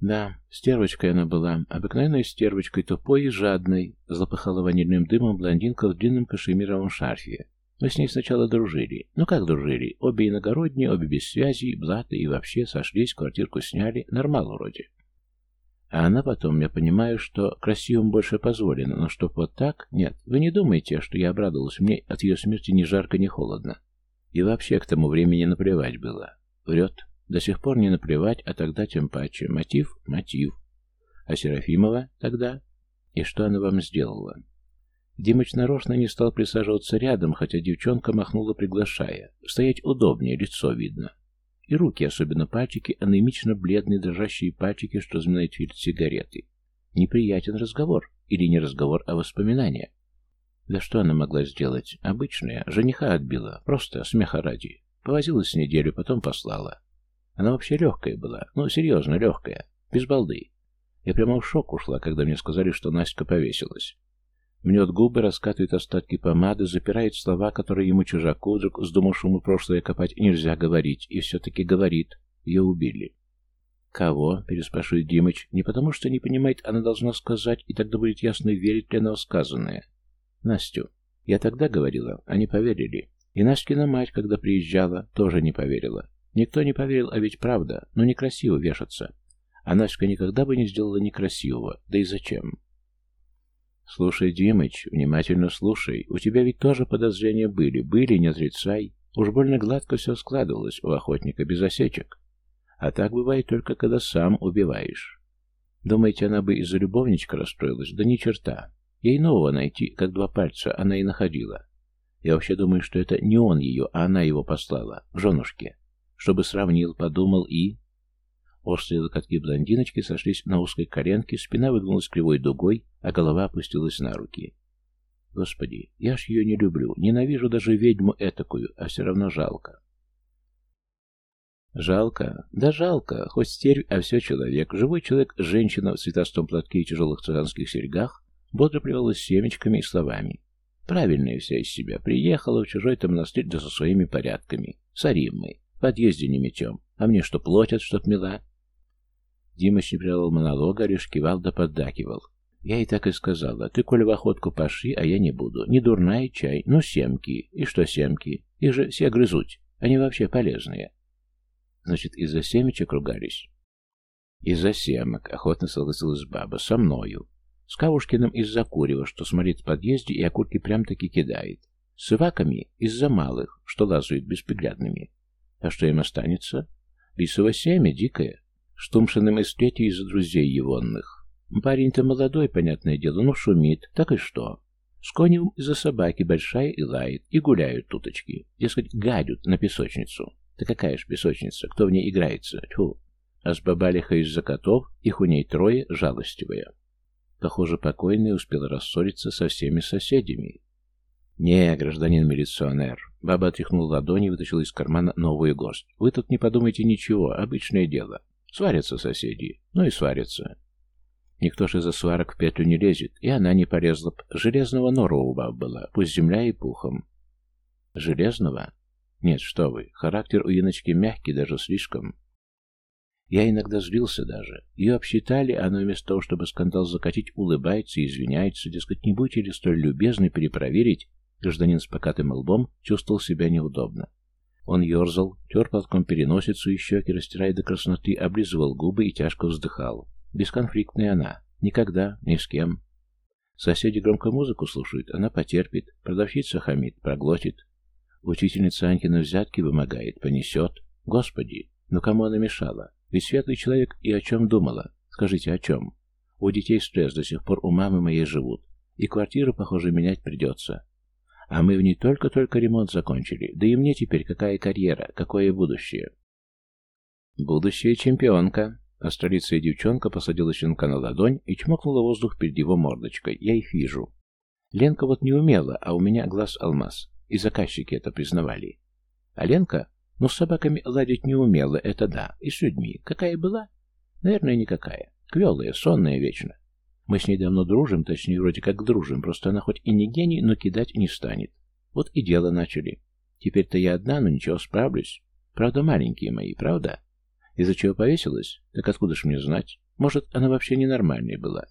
Да, стервочкой она была, обыкновенной стервочкой, тупой и жадной, злопыхала ванильным дымом блондинка в длинном кашемировом шарфе. Мы с ней сначала дружили. Ну как дружили? Обе иногородние, обе без связи, блаты и вообще сошлись, квартирку сняли. Нормал вроде. А она потом, я понимаю, что красивым больше позволено, но чтоб вот так? Нет, вы не думайте, что я обрадовалась. Мне от ее смерти ни жарко, ни холодно. И вообще к тому времени наплевать было. Врет. До сих пор не наплевать, а тогда тем паче. Мотив? Мотив. А Серафимова тогда? И что она вам сделала? Димыч нарочно не стал присаживаться рядом, хотя девчонка махнула, приглашая. Стоять удобнее, лицо видно. И руки, особенно пальчики, анемично бледные дрожащие пальчики, что заминают фильтр сигареты. Неприятен разговор. Или не разговор, а воспоминания. Да что она могла сделать? Обычная. Жениха отбила. Просто смеха ради. Повозилась неделю, потом послала. Она вообще легкая была. Ну, серьезно, легкая. Без балды. Я прямо в шок ушла, когда мне сказали, что Настя повесилась. Мнет губы, раскатывает остатки помады, запирает слова, которые ему чужаку, вдруг вздумавшему прошлое копать, нельзя говорить. И все-таки говорит. Ее убили. «Кого?» — переспрашивает Димыч. «Не потому, что не понимает, она должна сказать, и тогда будет ясно, верит ли она в сказанное». «Настю. Я тогда говорила, они поверили. И Настькина мать, когда приезжала, тоже не поверила. Никто не поверил, а ведь правда, но некрасиво вешаться. А Настя никогда бы не сделала некрасивого, да и зачем? Слушай, Димыч, внимательно слушай, у тебя ведь тоже подозрения были, были, не отрицай. Уж больно гладко все складывалось у охотника без осечек. А так бывает только, когда сам убиваешь. Думаете, она бы из-за любовничка расстроилась? Да ни черта. Ей нового найти, как два пальца, она и находила. Я вообще думаю, что это не он ее, а она его послала, в женушке чтобы сравнил, подумал и... Острые локотки блондиночки сошлись на узкой коленке, спина выгнулась кривой дугой, а голова опустилась на руки. Господи, я ж ее не люблю, ненавижу даже ведьму этакую, а все равно жалко. Жалко? Да жалко, хоть стервь, а все человек. Живой человек, женщина в цветастом платке и тяжелых цыганских серьгах, бодро плевалась семечками и словами. Правильная вся из себя, приехала в чужой-то монастырь да со своими порядками, с Ариммой. Подъезде не метем. А мне что, платят, чтоб мила?» Димыч не прервал монолога, лишь кивал да поддакивал. Я и так и сказала. Ты, коль в охотку пошли, а я не буду. Не дурная чай, ну семки. И что семки? Их же все грызуть. Они вообще полезные. Значит, из-за семечек ругались? Из-за семок, охотно согласилась баба, со мною. С Кавушкиным из-за курева, что смотрит в подъезде и окурки прям-таки кидает. С Иваками из-за малых, что лазают бесприглядными. А что им останется? Лисово семя дикое. Штумшиным из третьей из друзей егонных. Парень-то молодой, понятное дело, но шумит. Так и что? С конем из-за собаки большая и лает, и гуляют туточки. Дескать, гадят на песочницу. Да какая ж песочница, кто в ней играется? Тьфу. А с бабалиха из-за котов, их у ней трое, жалостивые. Похоже, покойный успел рассориться со всеми соседями. «Не, гражданин милиционер». Баба отряхнула ладони и вытащила из кармана новую горсть. «Вы тут не подумайте ничего, обычное дело. Сварятся соседи. Ну и сварятся». Никто же из-за сварок в петлю не лезет, и она не полезла. Железного нора у баб была, пусть земля и пухом. Железного? Нет, что вы, характер у Яночки мягкий, даже слишком. Я иногда злился даже. Ее обсчитали, а она вместо того, чтобы скандал закатить, улыбается и извиняется, дескать, не будете ли столь любезны перепроверить, Гражданин с покатым лбом чувствовал себя неудобно. Он ерзал, тер платком переносицу и щеки, растирая до красноты, облизывал губы и тяжко вздыхал. Бесконфликтная она. Никогда, ни с кем. Соседи громко музыку слушают, она потерпит. Продавщица хамит, проглотит. Учительница Анькина взятки вымогает, понесет. Господи, ну кому она мешала? Ведь светлый человек и о чем думала? Скажите, о чем? У детей стресс до сих пор у мамы моей живут. И квартиру, похоже, менять придется. А мы в ней только-только ремонт закончили. Да и мне теперь какая карьера, какое будущее? Будущее чемпионка. Астролицая девчонка посадила щенка на ладонь и чмокнула воздух перед его мордочкой. Я их вижу. Ленка вот не умела, а у меня глаз алмаз. И заказчики это признавали. А Ленка, ну, с собаками ладить не умела, это да. И с людьми. Какая была? Наверное, никакая. Квелая, сонная вечно. Мы с ней давно дружим, точнее, вроде как дружим, просто она хоть и не гений, но кидать не станет. Вот и дело начали. Теперь-то я одна, но ничего, справлюсь. Правда, маленькие мои, правда? Из-за чего повесилась? Так откуда ж мне знать? Может, она вообще ненормальной была.